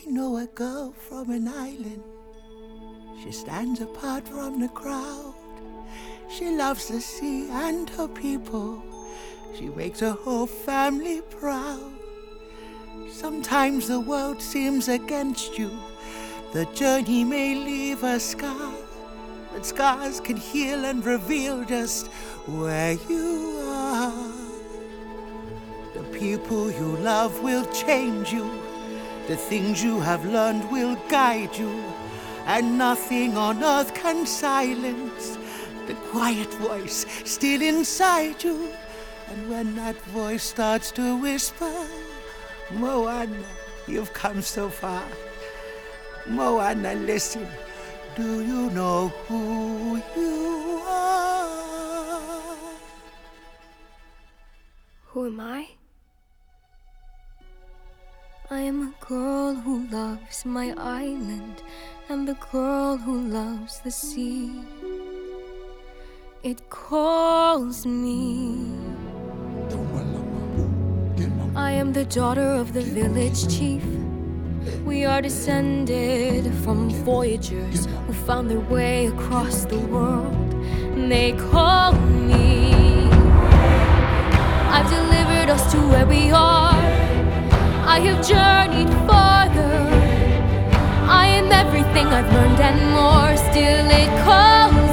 I know a girl from an island. She stands apart from the crowd. She loves the sea and her people. She makes her whole family proud. Sometimes the world seems against you. The journey may leave a scar, but scars can heal and reveal just where you are. The people you love will change you. The things you have learned will guide you. And nothing on earth can silence the quiet voice still inside you. And when that voice starts to whisper, Moana, you've come so far. Moana, listen. Do you know who you are? Who am I? I am a girl who loves my island and the girl who loves the sea. It calls me. I am the daughter of the village chief. We are descended from voyagers who found their way across the world. They call me. I've delivered us to where we are. I have journeyed farther. I am everything I've learned and more. Still, it calls